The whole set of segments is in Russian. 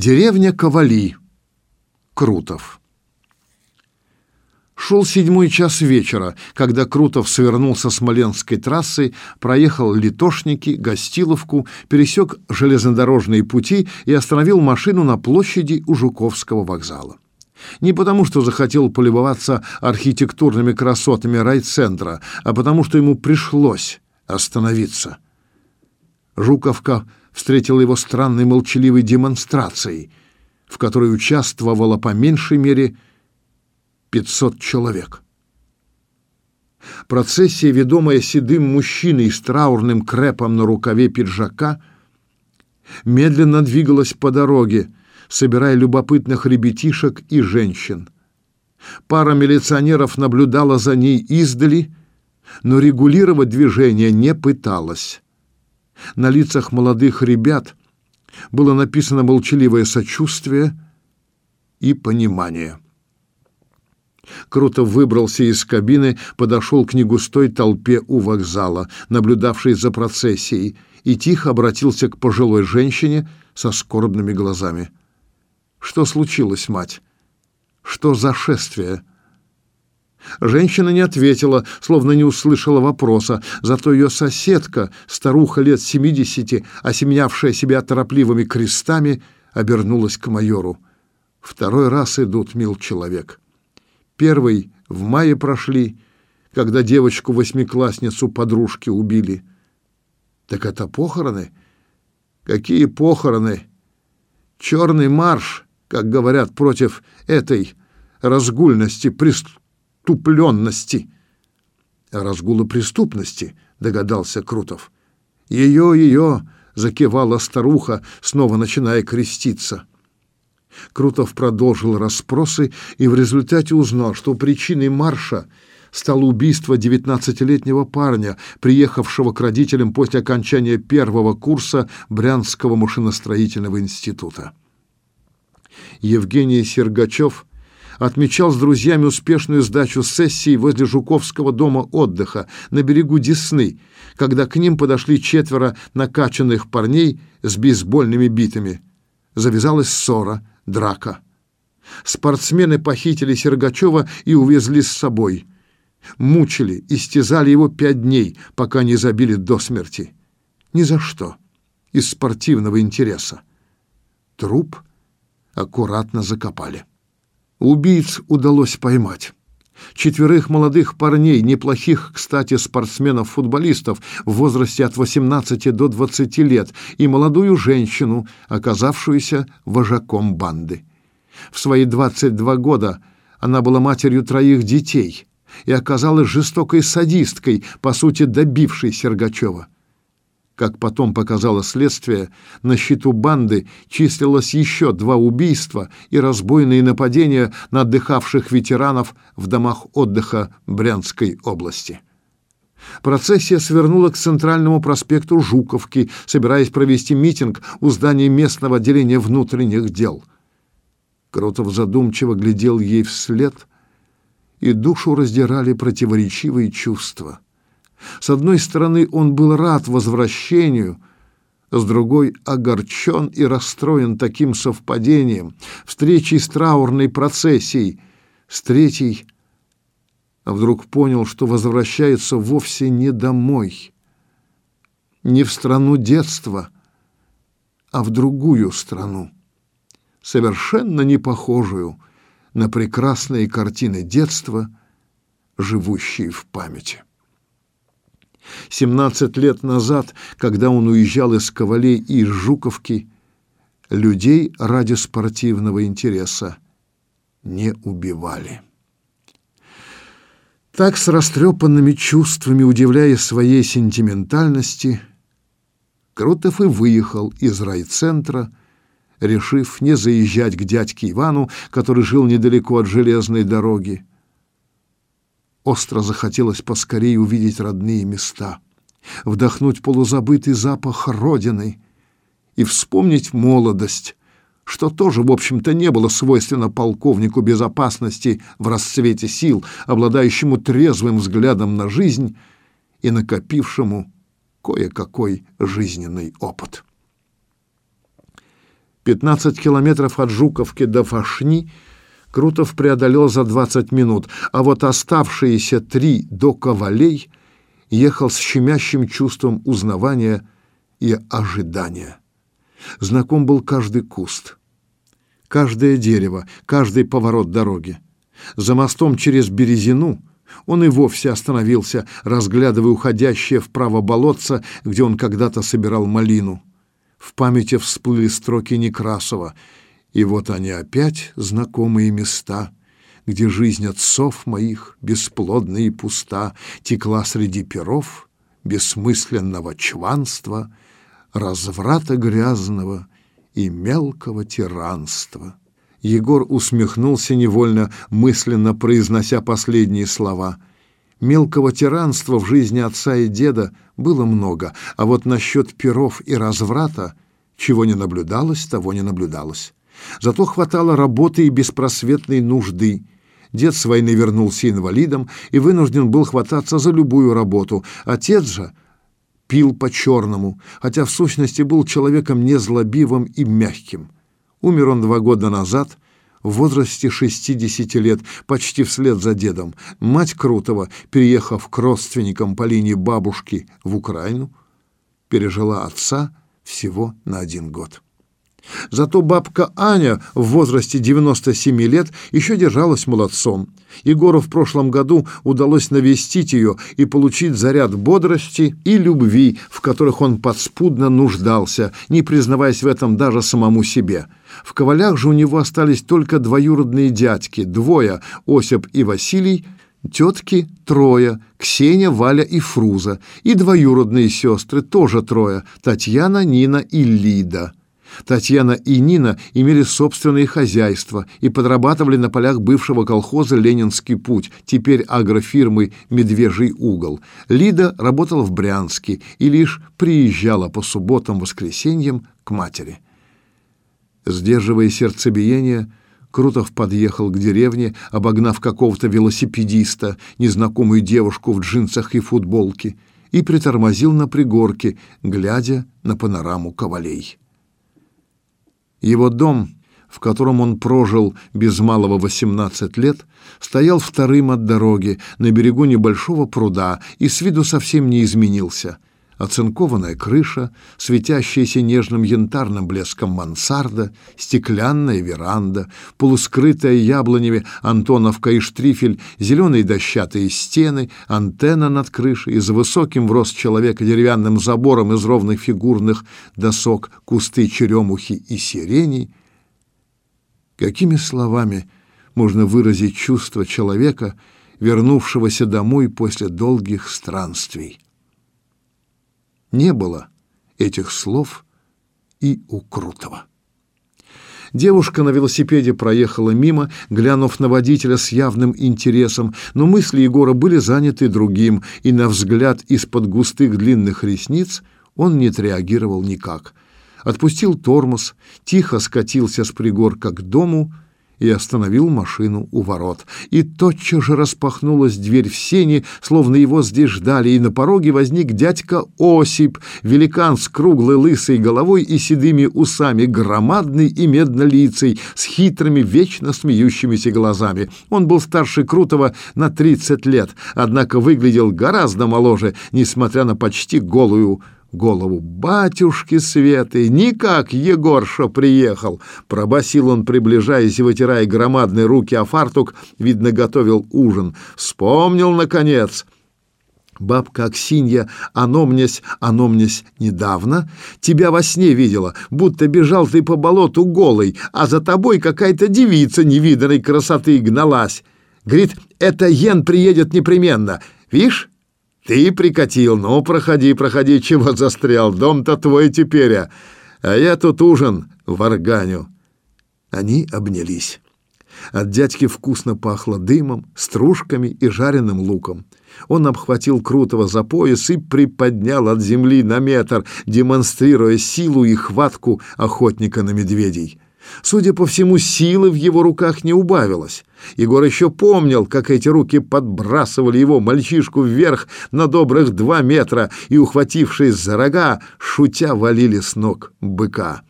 Деревня Ковали. Крутов. Шел седьмой час вечера, когда Крутов свернул со Смоленской трассы, проехал Литошники, Гостиловку, пересек железнодорожные пути и остановил машину на площади у Жуковского вокзала. Не потому, что захотел полюбоваться архитектурными красотами райцентра, а потому, что ему пришлось остановиться. Жуковка встретила его странной молчаливой демонстрацией, в которой участвовало по меньшей мере 500 человек. Процессия, ведомая седым мужчиной с траурным крепом на рукаве пиджака, медленно двигалась по дороге, собирая любопытных ребятишек и женщин. Пара милиционеров наблюдала за ней издали, но регулировать движение не пыталась. На лицах молодых ребят было написано молчаливое сочувствие и понимание. Крутов выбрался из кабины, подошел к негустой толпе у вокзала, наблюдавшей за процессией, и тихо обратился к пожилой женщине со скорбными глазами. «Что случилось, мать? Что за шествие?» Женщина не ответила, словно не услышала вопроса, зато ее соседка, старуха лет семидесяти, осеменявшая себя торопливыми крестами, обернулась к майору. «Второй раз идут, мил человек. Первый в мае прошли, когда девочку-восьмиклассницу подружки убили. Так это похороны? Какие похороны? Черный марш, как говорят, против этой разгульности, преступности преступленности. Разгула преступности, догадался Крутов. Ее, ее, закивала старуха, снова начиная креститься. Крутов продолжил расспросы и в результате узнал, что причиной марша стало убийство девятнадцатилетнего парня, приехавшего к родителям после окончания первого курса Брянского машиностроительного института. Евгений Сергачев отмечал с друзьями успешную сдачу сессии возле Жуковского дома отдыха на берегу Десны, когда к ним подошли четверо накачанных парней с бейсбольными битами. Завязалась ссора, драка. Спортсмены похитили Сергачева и увезли с собой. Мучили, истязали его пять дней, пока не забили до смерти. Ни за что. Из спортивного интереса. Труп аккуратно закопали. Убийц удалось поймать. Четверых молодых парней, неплохих, кстати, спортсменов-футболистов в возрасте от 18 до 20 лет, и молодую женщину, оказавшуюся вожаком банды. В свои 22 года она была матерью троих детей и оказалась жестокой садисткой, по сути, добившей Сергачева. Как потом показало следствие, на счету банды числилось еще два убийства и разбойные нападения на отдыхавших ветеранов в домах отдыха Брянской области. Процессия свернула к центральному проспекту Жуковки, собираясь провести митинг у здания местного отделения внутренних дел. Крутов задумчиво глядел ей вслед, и душу раздирали противоречивые чувства. С одной стороны, он был рад возвращению, с другой — огорчен и расстроен таким совпадением, встречей с траурной процессией, с третьей а вдруг понял, что возвращается вовсе не домой, не в страну детства, а в другую страну, совершенно не похожую на прекрасные картины детства, живущие в памяти. 17 лет назад, когда он уезжал из Ковалей и из Жуковки, людей ради спортивного интереса не убивали. Так с растрепанными чувствами, удивляя своей сентиментальности, Крутов и выехал из райцентра, решив не заезжать к дядьке Ивану, который жил недалеко от железной дороги, Остро захотелось поскорее увидеть родные места, вдохнуть полузабытый запах родины и вспомнить молодость, что тоже, в общем-то, не было свойственно полковнику безопасности в расцвете сил, обладающему трезвым взглядом на жизнь и накопившему кое-какой жизненный опыт. 15 километров от Жуковки до Фашни Крутов преодолел за 20 минут, а вот оставшиеся три до Ковалей ехал с щемящим чувством узнавания и ожидания. Знаком был каждый куст, каждое дерево, каждый поворот дороги. За мостом через Березину он и вовсе остановился, разглядывая уходящее вправо болотце, где он когда-то собирал малину. В памяти всплыли строки Некрасова, и вот они опять знакомые места, где жизнь отцов моих, бесплодна и пуста, текла среди перов бессмысленного чванства, разврата грязного и мелкого тиранства. Егор усмехнулся невольно, мысленно произнося последние слова. Мелкого тиранства в жизни отца и деда было много, а вот насчет перов и разврата чего не наблюдалось, того не наблюдалось. Зато хватало работы и беспросветной нужды. Дед с войны вернулся инвалидом и вынужден был хвататься за любую работу. Отец же пил по-черному, хотя в сущности был человеком незлобивым и мягким. Умер он два года назад, в возрасте 60 лет, почти вслед за дедом. Мать Крутого, переехав к родственникам по линии бабушки в Украину, пережила отца всего на один год. Зато бабка Аня в возрасте 97 лет еще держалась молодцом. Егору в прошлом году удалось навестить ее и получить заряд бодрости и любви, в которых он подспудно нуждался, не признаваясь в этом даже самому себе. В Ковалях же у него остались только двоюродные дядьки, двое, Осип и Василий, тетки трое, Ксения, Валя и Фруза, и двоюродные сестры, тоже трое, Татьяна, Нина и Лида. Татьяна и Нина имели собственные хозяйства и подрабатывали на полях бывшего колхоза «Ленинский путь», теперь агрофирмы «Медвежий угол». Лида работала в Брянске и лишь приезжала по субботам-воскресеньям к матери. Сдерживая сердцебиение, Крутов подъехал к деревне, обогнав какого-то велосипедиста, незнакомую девушку в джинсах и футболке, и притормозил на пригорке, глядя на панораму ковалей. Его дом, в котором он прожил без малого 18 лет, стоял вторым от дороги на берегу небольшого пруда и с виду совсем не изменился. Оцинкованная крыша, светящаяся нежным янтарным блеском мансарда, стеклянная веранда, полускрытая яблонями антоновка и штрифель, зеленые дощатые стены, антенна над крышей и за высоким в рост человека деревянным забором из ровных фигурных досок кусты черемухи и сирени. Какими словами можно выразить чувство человека, вернувшегося домой после долгих странствий? Не было этих слов и у Крутого. Девушка на велосипеде проехала мимо, глянув на водителя с явным интересом, но мысли Егора были заняты другим, и на взгляд из-под густых длинных ресниц он не отреагировал никак. Отпустил тормоз, тихо скатился с пригорка к дому — и остановил машину у ворот. И тотчас же распахнулась дверь в сени, словно его здесь ждали, и на пороге возник дядька Осип, великан с круглой лысой головой и седыми усами, громадный и меднолицей, с хитрыми, вечно смеющимися глазами. Он был старше Крутого на тридцать лет, однако выглядел гораздо моложе, несмотря на почти голую голову. «Батюшки Светы! Никак Егорша приехал!» Пробасил он, приближаясь и вытирая громадные руки о фартук, видно, готовил ужин. «Вспомнил, наконец!» Бабка Аксинья, аномнясь, аномнясь недавно, тебя во сне видела, будто бежал ты по болоту голый, а за тобой какая-то девица невиданной красоты гналась. Говорит, это Йен приедет непременно. Вишь? Ты прикатил, ну, проходи, проходи, чего застрял, дом-то твой теперь, а, а я тут ужин варганю. Они обнялись. От дядьки вкусно пахло дымом, стружками и жареным луком. Он обхватил Крутого за пояс и приподнял от земли на метр, демонстрируя силу и хватку охотника на медведей. Судя по всему, силы в его руках не убавилось. Егор еще помнил, как эти руки подбрасывали его мальчишку вверх на добрых два метра и, ухватившись за рога, шутя валили с ног быка.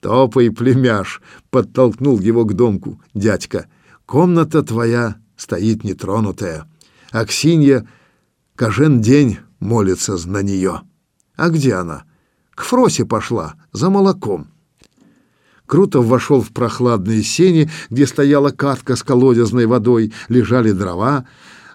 «Топай, племяш!» — подтолкнул его к домку дядька. «Комната твоя стоит нетронутая. Аксинья кажен день молится на нее. А где она? К Фросе пошла, за молоком». Крутов вошел в прохладные сени, где стояла катка с колодезной водой, лежали дрова,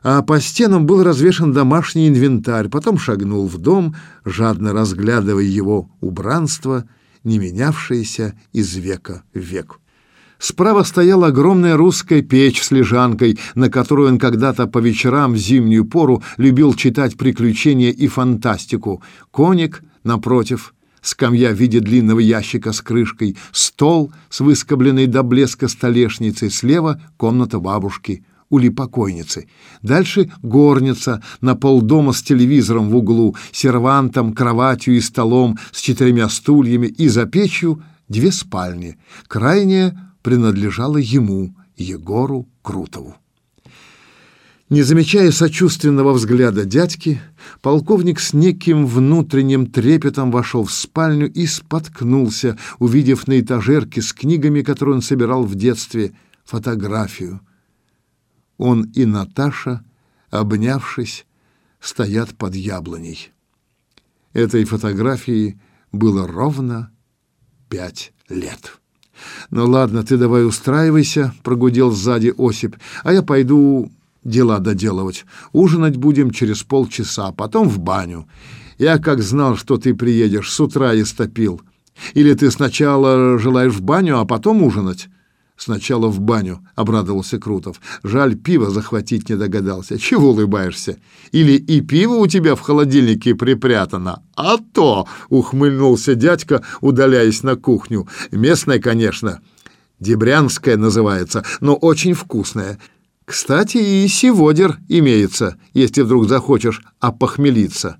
а по стенам был развешан домашний инвентарь, потом шагнул в дом, жадно разглядывая его убранство — не менявшееся из века в век. Справа стояла огромная русская печь с лежанкой, на которую он когда-то по вечерам в зимнюю пору любил читать приключения и фантастику. Коник, напротив, скамья в виде длинного ящика с крышкой, стол с выскобленной до блеска столешницей, слева комната бабушки — ули покойницы. Дальше горница на полдома с телевизором в углу, сервантом, кроватью и столом с четырьмя стульями и за печью две спальни. Крайняя принадлежала ему, Егору Крутову. Не замечая сочувственного взгляда дядьки, полковник с неким внутренним трепетом вошел в спальню и споткнулся, увидев на этажерке с книгами, которые он собирал в детстве, фотографию он и Наташа, обнявшись, стоят под яблоней. Этой фотографии было ровно пять лет. «Ну ладно, ты давай устраивайся», — прогудел сзади Осип, «а я пойду дела доделывать. Ужинать будем через полчаса, потом в баню. Я как знал, что ты приедешь, с утра истопил. Или ты сначала желаешь в баню, а потом ужинать?» Сначала в баню, обрадовался Крутов. Жаль, пиво захватить не догадался. Чего улыбаешься? Или и пиво у тебя в холодильнике припрятано? А то, ухмыльнулся дядька, удаляясь на кухню. Местное, конечно. Дебрянское называется, но очень вкусное. Кстати, и сиводер имеется, если вдруг захочешь опохмелиться.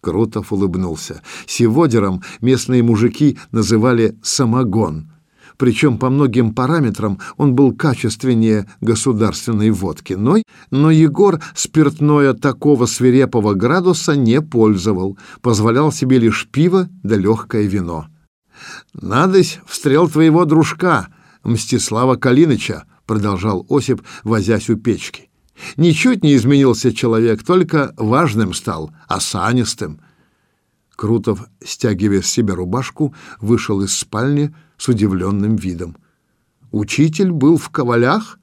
Крутов улыбнулся. Сиводером местные мужики называли самогон причем по многим параметрам он был качественнее государственной водки. Но, но Егор спиртное такого свирепого градуса не пользовал, позволял себе лишь пиво да легкое вино. «Надысь встрел твоего дружка, Мстислава Калиныча», — продолжал Осип, возясь у печки. «Ничуть не изменился человек, только важным стал, осанистым». Крутов, стягивая с себя рубашку, вышел из спальни, с удивленным видом. Учитель был в Ковалях?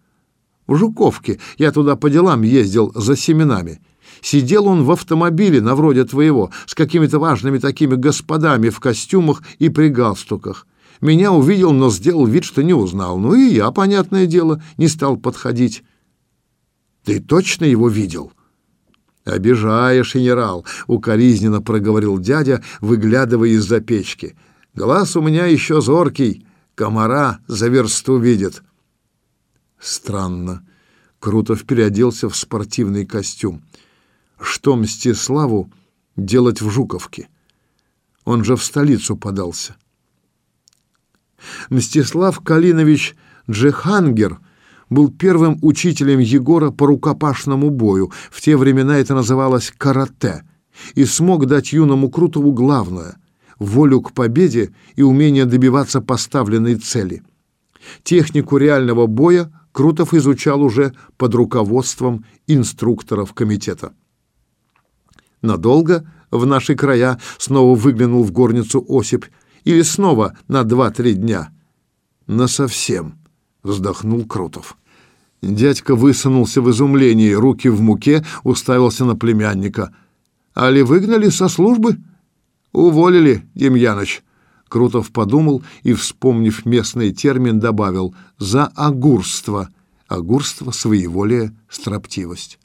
В Жуковке. Я туда по делам ездил за семенами. Сидел он в автомобиле, на вроде твоего, с какими-то важными такими господами в костюмах и при галстуках. Меня увидел, но сделал вид, что не узнал. Ну и я, понятное дело, не стал подходить. Ты точно его видел? Обижаешь, генерал, укоризненно проговорил дядя, выглядывая из-за печки. Глаз у меня еще зоркий, комара за версту видит. Странно. Крутов переоделся в спортивный костюм. Что Мстиславу делать в Жуковке? Он же в столицу подался. Мстислав Калинович Джехангер был первым учителем Егора по рукопашному бою. В те времена это называлось карате. И смог дать юному Крутову главное волю к победе и умение добиваться поставленной цели. Технику реального боя Крутов изучал уже под руководством инструкторов комитета. Надолго в наши края снова выглянул в горницу Осип или снова на два-три дня. Насовсем, вздохнул Крутов. Дядька высунулся в изумлении, руки в муке, уставился на племянника. «Али выгнали со службы?» «Уволили, Демьяныч!» Крутов подумал и, вспомнив местный термин, добавил «за огурство». Огурство, своеволие, строптивость.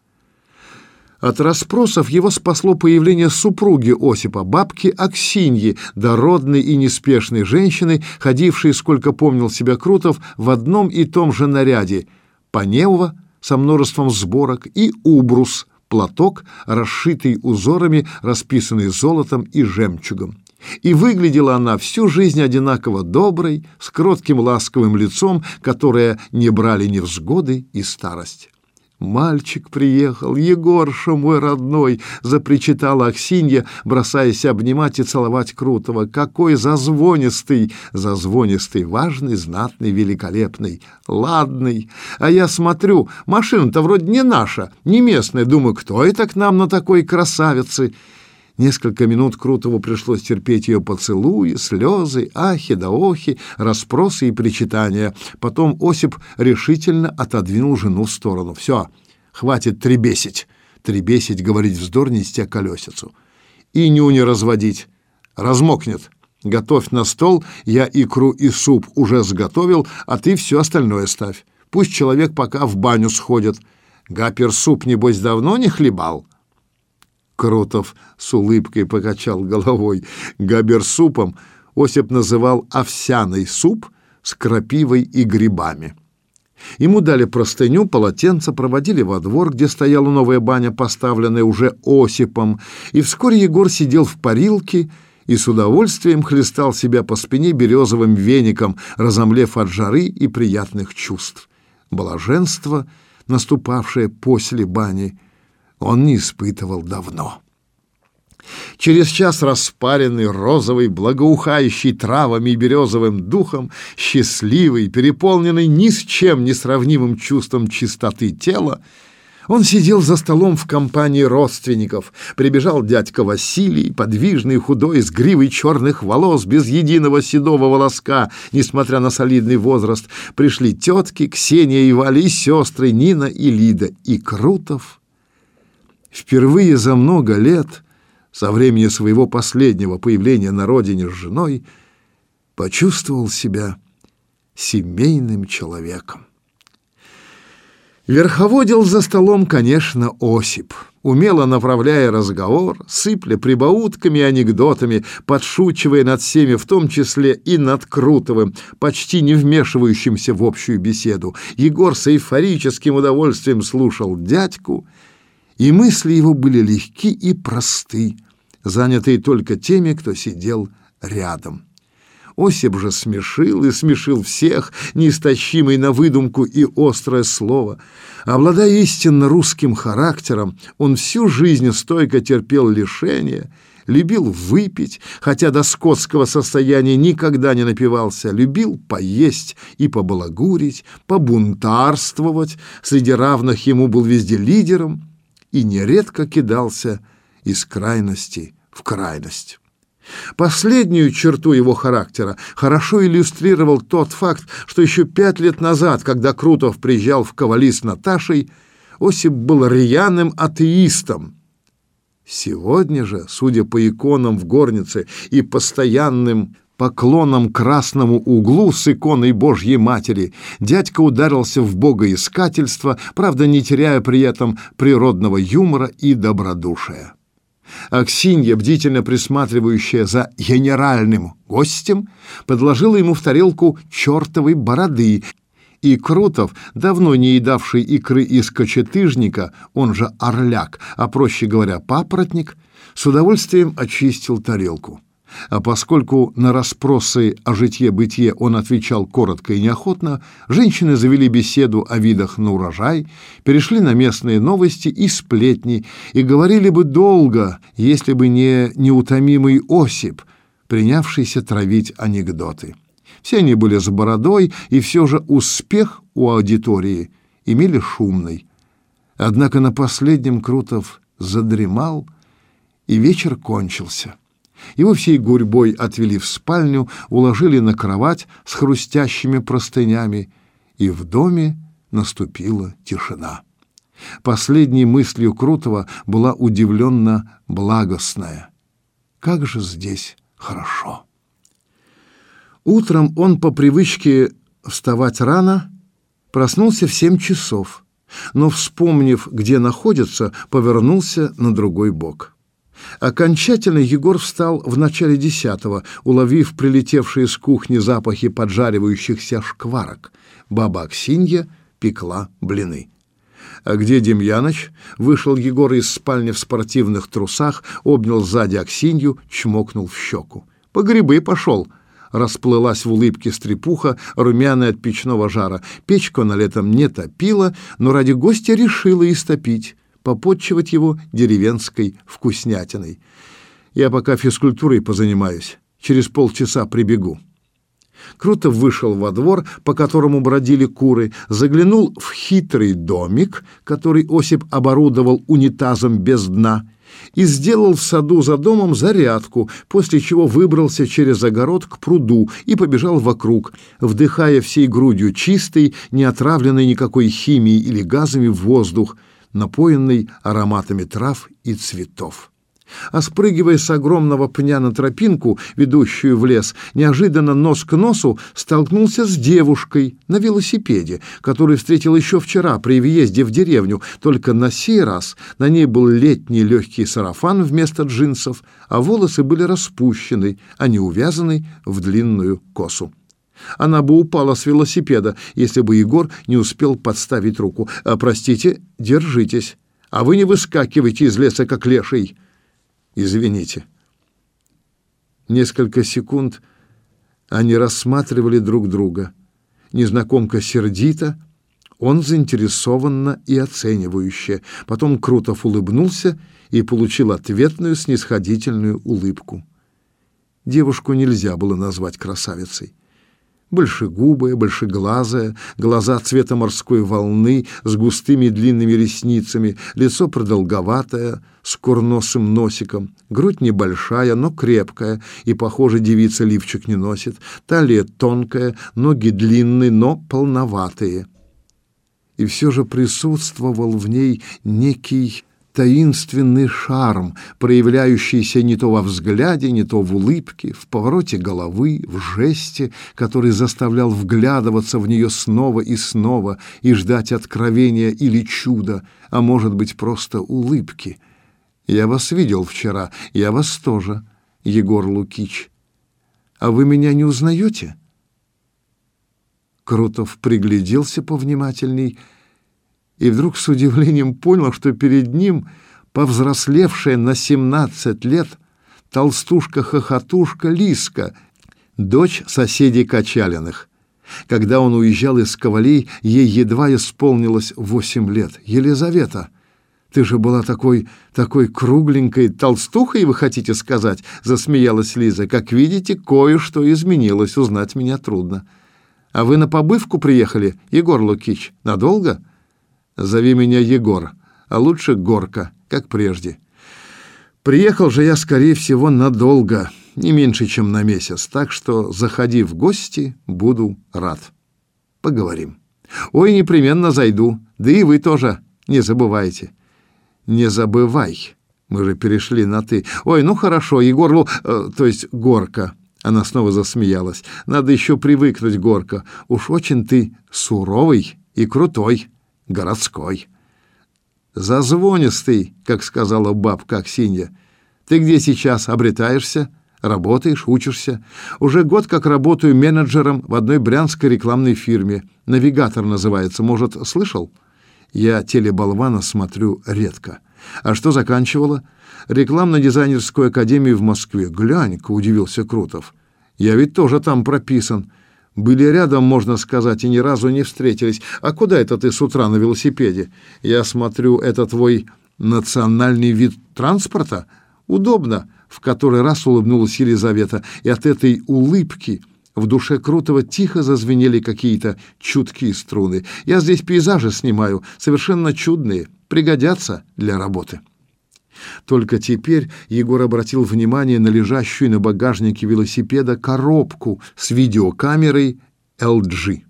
От расспросов его спасло появление супруги Осипа, бабки Аксиньи, дородной и неспешной женщины, ходившей, сколько помнил себя Крутов, в одном и том же наряде — Панева со множеством сборок и Убрус — платок, расшитый узорами, расписанный золотом и жемчугом. И выглядела она всю жизнь одинаково доброй, с кротким ласковым лицом, которое не брали невзгоды и старость. Мальчик приехал, Егорша мой родной, запричитала Аксинья, бросаясь обнимать и целовать Крутого. Какой зазвонистый, зазвонистый, важный, знатный, великолепный, ладный. А я смотрю, машина-то вроде не наша, не местная. Думаю, кто это к нам на такой красавице? Несколько минут Крутову пришлось терпеть ее поцелуи, слезы, ахи да охи, расспросы и причитания. Потом Осип решительно отодвинул жену в сторону. «Все, хватит требесить!» Требесить, говорить вздор, нести колесицу. «И нюни разводить. Размокнет. Готовь на стол, я икру и суп уже сготовил, а ты все остальное ставь. Пусть человек пока в баню сходит. Гапер суп, небось, давно не хлебал?» Крутов с улыбкой покачал головой. Габерсупом Осип называл овсяный суп с крапивой и грибами. Ему дали простыню, полотенце, проводили во двор, где стояла новая баня, поставленная уже Осипом, и вскоре Егор сидел в парилке и с удовольствием хлестал себя по спине березовым веником, разомлев от жары и приятных чувств. Блаженство, наступавшее после бани, он не испытывал давно. Через час распаренный, розовый, благоухающий травами и березовым духом, счастливый, переполненный ни с чем не сравнимым чувством чистоты тела, он сидел за столом в компании родственников. Прибежал дядька Василий, подвижный, худой, с гривой черных волос, без единого седого волоска, несмотря на солидный возраст. Пришли тетки, Ксения и Вали, сестры Нина и Лида, и Крутов впервые за много лет, со времени своего последнего появления на родине с женой, почувствовал себя семейным человеком. Верховодил за столом, конечно, Осип, умело направляя разговор, сыпля прибаутками и анекдотами, подшучивая над всеми, в том числе и над Крутовым, почти не вмешивающимся в общую беседу. Егор с эйфорическим удовольствием слушал дядьку и мысли его были легки и просты, занятые только теми, кто сидел рядом. Осип же смешил и смешил всех, неистощимый на выдумку и острое слово. Обладая истинно русским характером, он всю жизнь стойко терпел лишения, любил выпить, хотя до скотского состояния никогда не напивался, любил поесть и побалагурить, побунтарствовать, среди равных ему был везде лидером — и нередко кидался из крайности в крайность. Последнюю черту его характера хорошо иллюстрировал тот факт, что еще пять лет назад, когда Крутов приезжал в Ковали с Наташей, Осип был рьяным атеистом. Сегодня же, судя по иконам в горнице и постоянным поклоном красному углу с иконой Божьей Матери, дядька ударился в богоискательство, правда, не теряя при этом природного юмора и добродушия. Аксинья, бдительно присматривающая за генеральным гостем, подложила ему в тарелку чертовой бороды, и Крутов, давно не едавший икры из кочетыжника, он же орляк, а проще говоря, папоротник, с удовольствием очистил тарелку. А поскольку на расспросы о житье-бытие он отвечал коротко и неохотно, женщины завели беседу о видах на урожай, перешли на местные новости и сплетни, и говорили бы долго, если бы не неутомимый Осип, принявшийся травить анекдоты. Все они были с бородой, и все же успех у аудитории имели шумный. Однако на последнем Крутов задремал, и вечер кончился. Его всей гурьбой отвели в спальню, уложили на кровать с хрустящими простынями, и в доме наступила тишина. Последней мыслью Крутого была удивленно благостная. Как же здесь хорошо! Утром он по привычке вставать рано проснулся в семь часов, но, вспомнив, где находится, повернулся на другой бок. Окончательно Егор встал в начале десятого, уловив прилетевшие с кухни запахи поджаривающихся шкварок. Баба Аксинья пекла блины. «А где Демьяныч?» Вышел Егор из спальни в спортивных трусах, обнял сзади Аксинью, чмокнул в щеку. «По грибы пошел. расплылась в улыбке стрепуха, румяная от печного жара. Печку она летом не топила, но ради гостя решила истопить, попотчевать его деревенской вкуснятиной. Я пока физкультурой позанимаюсь, через полчаса прибегу. Круто вышел во двор, по которому бродили куры, заглянул в хитрый домик, который Осип оборудовал унитазом без дна, и сделал в саду за домом зарядку, после чего выбрался через огород к пруду и побежал вокруг, вдыхая всей грудью чистый, не отравленный никакой химией или газами воздух, напоенный ароматами трав и цветов а спрыгивая с огромного пня на тропинку, ведущую в лес, неожиданно нос к носу столкнулся с девушкой на велосипеде, которую встретил еще вчера при въезде в деревню, только на сей раз на ней был летний легкий сарафан вместо джинсов, а волосы были распущены, а не увязаны в длинную косу. Она бы упала с велосипеда, если бы Егор не успел подставить руку. «А, «Простите, держитесь, а вы не выскакивайте из леса, как леший». Извините. Несколько секунд они рассматривали друг друга. Незнакомка сердито, он заинтересованно и оценивающе. Потом Крутов улыбнулся и получил ответную снисходительную улыбку. Девушку нельзя было назвать красавицей большегубая, большеглазая, глаза цвета морской волны с густыми длинными ресницами, лицо продолговатое, с курносым носиком, грудь небольшая, но крепкая, и, похоже, девица лифчик не носит, талия тонкая, ноги длинные, но полноватые. И все же присутствовал в ней некий таинственный шарм, проявляющийся не то во взгляде, не то в улыбке, в повороте головы, в жесте, который заставлял вглядываться в нее снова и снова и ждать откровения или чуда, а может быть просто улыбки. Я вас видел вчера, я вас тоже, Егор Лукич. А вы меня не узнаете? Крутов пригляделся повнимательней — и вдруг с удивлением понял, что перед ним повзрослевшая на семнадцать лет толстушка-хохотушка Лиска, дочь соседей Качалиных. Когда он уезжал из Ковалей, ей едва исполнилось восемь лет. Елизавета, ты же была такой, такой кругленькой толстухой, вы хотите сказать? Засмеялась Лиза. Как видите, кое-что изменилось, узнать меня трудно. А вы на побывку приехали, Егор Лукич? Надолго? Зови меня Егор, а лучше Горка, как прежде. Приехал же я, скорее всего, надолго, не меньше, чем на месяц, так что заходи в гости, буду рад. Поговорим. Ой, непременно зайду, да и вы тоже не забывайте. Не забывай. Мы же перешли на ты. Ой, ну хорошо, Егор, Лу, э, то есть Горка. Она снова засмеялась. Надо еще привыкнуть, Горка. Уж очень ты суровый и крутой городской. Зазвонистый, как сказала бабка Аксинья. Ты где сейчас обретаешься? Работаешь, учишься? Уже год как работаю менеджером в одной брянской рекламной фирме. Навигатор называется, может, слышал? Я телеболвана смотрю редко. А что заканчивала? Рекламно-дизайнерскую академию в Москве. Глянь-ка, удивился Крутов. Я ведь тоже там прописан. Были рядом, можно сказать, и ни разу не встретились. А куда это ты с утра на велосипеде? Я смотрю, это твой национальный вид транспорта? Удобно, в который раз улыбнулась Елизавета, и от этой улыбки в душе Крутого тихо зазвенели какие-то чуткие струны. Я здесь пейзажи снимаю, совершенно чудные, пригодятся для работы. Только теперь Егор обратил внимание на лежащую на багажнике велосипеда коробку с видеокамерой LG.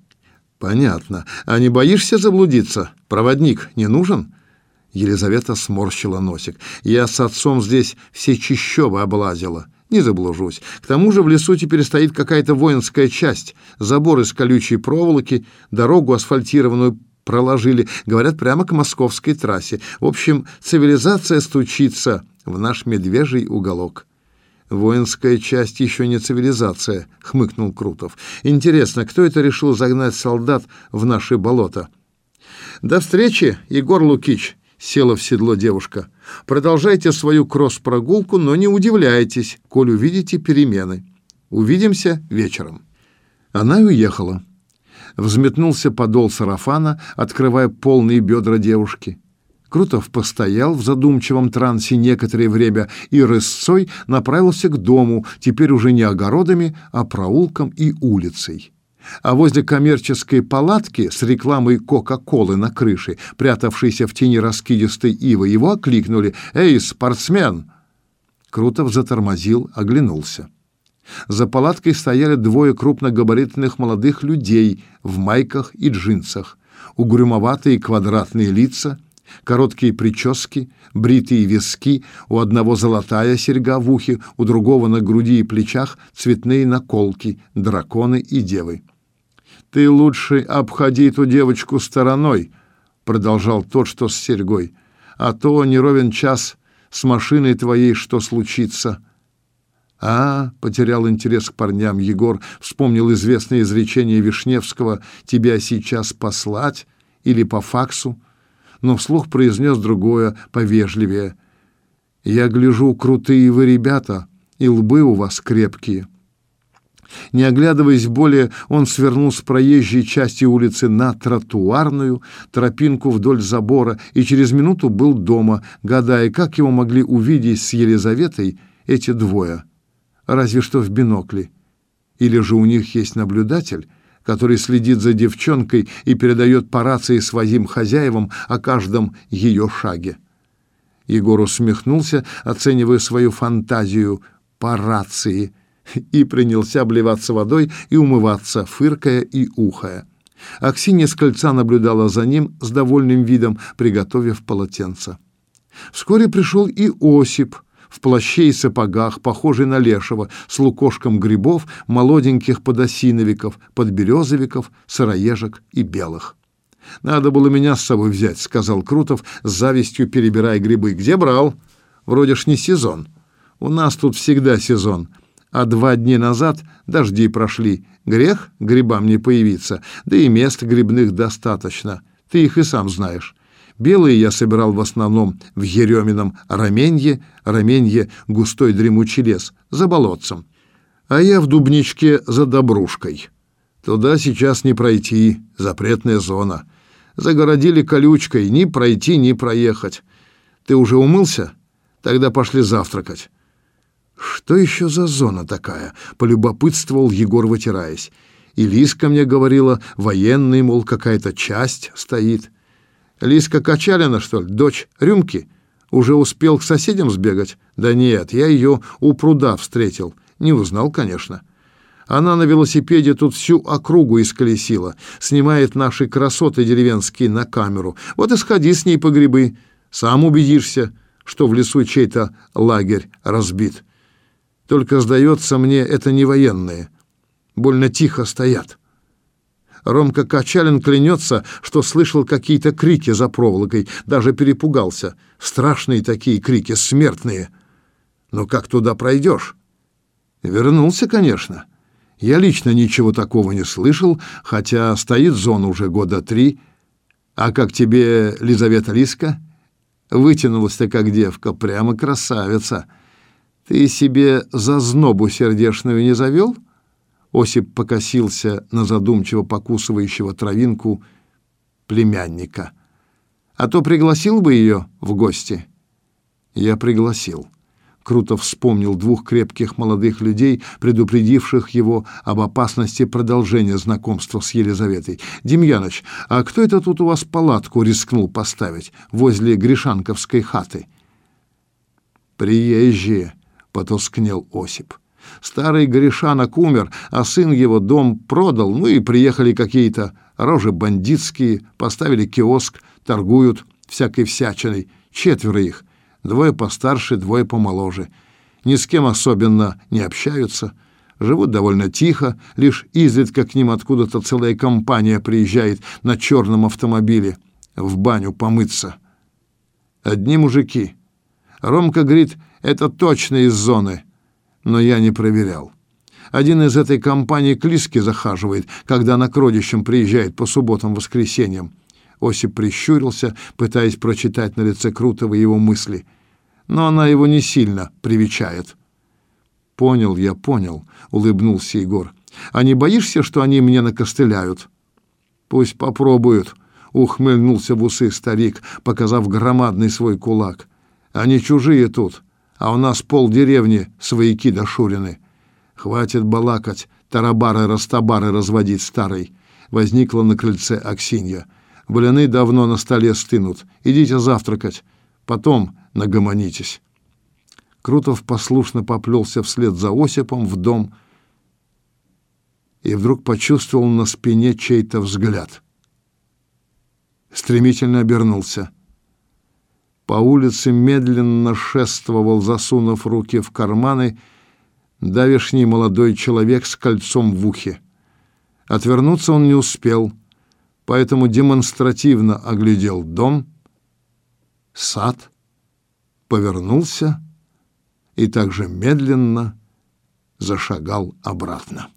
Понятно. А не боишься заблудиться? Проводник не нужен? Елизавета сморщила носик. Я с отцом здесь все чищобы облазила. Не заблужусь. К тому же в лесу теперь стоит какая-то воинская часть, забор из колючей проволоки, дорогу асфальтированную проложили, говорят, прямо к московской трассе. В общем, цивилизация стучится в наш медвежий уголок. Воинская часть еще не цивилизация, хмыкнул Крутов. Интересно, кто это решил загнать солдат в наши болота? До встречи, Егор Лукич, села в седло девушка. Продолжайте свою кросс-прогулку, но не удивляйтесь, коль увидите перемены. Увидимся вечером». Она уехала. Взметнулся подол сарафана, открывая полные бедра девушки. Крутов постоял в задумчивом трансе некоторое время и рысцой направился к дому, теперь уже не огородами, а проулком и улицей. А возле коммерческой палатки с рекламой Кока-Колы на крыше, прятавшейся в тени раскидистой ивы, его окликнули «Эй, спортсмен!» Крутов затормозил, оглянулся. За палаткой стояли двое крупногабаритных молодых людей в майках и джинсах, угрюмоватые квадратные лица, короткие прически, бритые виски, у одного золотая серьга в ухе, у другого на груди и плечах цветные наколки, драконы и девы. «Ты лучше обходи эту девочку стороной», — продолжал тот, что с серьгой, «а то не ровен час с машиной твоей что случится». А, потерял интерес к парням Егор, вспомнил известное изречение Вишневского «тебя сейчас послать» или по факсу, но вслух произнес другое, повежливее. «Я гляжу, крутые вы ребята, и лбы у вас крепкие». Не оглядываясь более, он свернул с проезжей части улицы на тротуарную, тропинку вдоль забора, и через минуту был дома, гадая, как его могли увидеть с Елизаветой эти двое — разве что в бинокле. Или же у них есть наблюдатель, который следит за девчонкой и передает по рации своим хозяевам о каждом ее шаге. Егор усмехнулся, оценивая свою фантазию по рации, и принялся обливаться водой и умываться, фыркая и ухая. Аксинья с кольца наблюдала за ним с довольным видом, приготовив полотенце. Вскоре пришел и Осип, в плаще и сапогах, похожий на лешего, с лукошком грибов, молоденьких подосиновиков, подберезовиков, сыроежек и белых. «Надо было меня с собой взять», — сказал Крутов, с завистью перебирая грибы. «Где брал? Вроде ж не сезон. У нас тут всегда сезон. А два дня назад дожди прошли. Грех грибам не появиться, да и мест грибных достаточно. Ты их и сам знаешь. Белые я собирал в основном в Еремином раменье, раменье — густой дремучий лес, за болотцем. А я в Дубничке за Добрушкой. Туда сейчас не пройти, запретная зона. Загородили колючкой, ни пройти, ни проехать. Ты уже умылся? Тогда пошли завтракать. Что еще за зона такая? Полюбопытствовал Егор, вытираясь. И Лиска мне говорила, военный, мол, какая-то часть стоит. Лиска Качалина, что ли, дочь Рюмки? Уже успел к соседям сбегать? Да нет, я ее у пруда встретил. Не узнал, конечно. Она на велосипеде тут всю округу исколесила, снимает наши красоты деревенские на камеру. Вот и сходи с ней по грибы. Сам убедишься, что в лесу чей-то лагерь разбит. Только, сдается мне, это не военные. Больно тихо стоят. Ромка Качалин клянется, что слышал какие-то крики за проволокой, даже перепугался. Страшные такие крики, смертные. Но как туда пройдешь? Вернулся, конечно. Я лично ничего такого не слышал, хотя стоит зона уже года три. А как тебе, Лизавета Лиска? Вытянулась-то как девка, прямо красавица. Ты себе зазнобу сердечную не завел? Осип покосился на задумчиво покусывающего травинку племянника. А то пригласил бы ее в гости. Я пригласил. Круто вспомнил двух крепких молодых людей, предупредивших его об опасности продолжения знакомства с Елизаветой. «Демьяныч, а кто это тут у вас палатку рискнул поставить возле Гришанковской хаты?» «Приезжие», — потускнел Осип. Старый Гришанок умер, а сын его дом продал, ну и приехали какие-то рожи бандитские, поставили киоск, торгуют всякой всячиной. Четверо их, двое постарше, двое помоложе. Ни с кем особенно не общаются, живут довольно тихо, лишь изредка к ним откуда-то целая компания приезжает на черном автомобиле в баню помыться. Одни мужики. Ромка говорит, это точно из зоны но я не проверял. Один из этой компании к Лиске захаживает, когда на к приезжает по субботам-воскресеньям. Осип прищурился, пытаясь прочитать на лице Крутого его мысли. Но она его не сильно привечает. Понял я, понял, улыбнулся Егор. А не боишься, что они мне накостыляют? Пусть попробуют, ухмыльнулся в усы старик, показав громадный свой кулак. Они чужие тут, а у нас пол деревни свояки дошурены. Хватит балакать, тарабары-растабары разводить старый. Возникла на крыльце Аксинья. Блины давно на столе стынут. Идите завтракать, потом нагомонитесь. Крутов послушно поплелся вслед за Осипом в дом и вдруг почувствовал на спине чей-то взгляд. Стремительно обернулся. По улице медленно шествовал, засунув руки в карманы, давишний молодой человек с кольцом в ухе. Отвернуться он не успел, поэтому демонстративно оглядел дом, сад, повернулся и также медленно зашагал обратно.